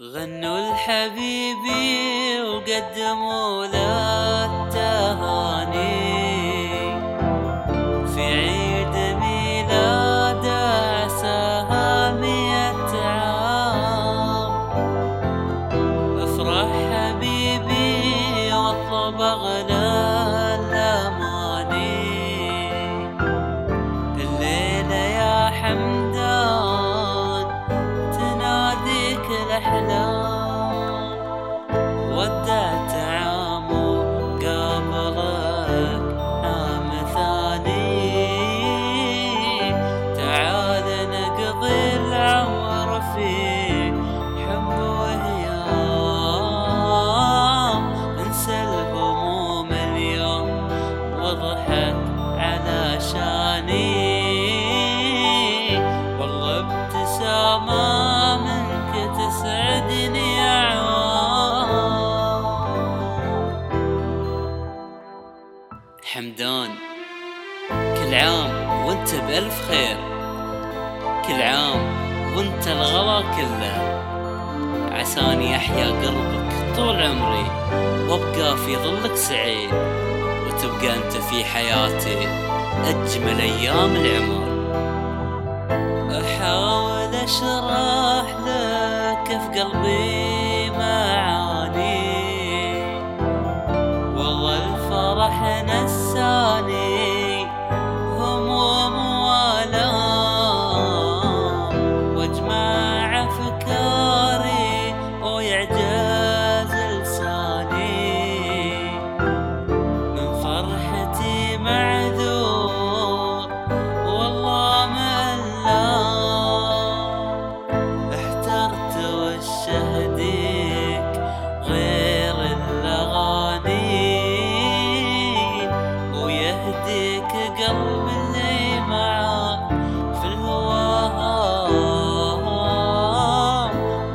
غنوا لحبيبي وقدموا له التهاني. في عيد ميلاده عساها مية عام. افرح حبيبي واطلب اغلى قابلك عام ثاني تعال نقضي العمر حب وهيام. انسى الهموم اليوم واضحك والله ابتسامة حمدان. كل عام وانت بألف خير. كل عام وانت الغلا كله. عساني أحيا قلبك طول عمري وأبقى في ظلك سعيد. وتبقى أنت في حياتي أجمل أيام العمر. أحاول أشرح لك في قلبي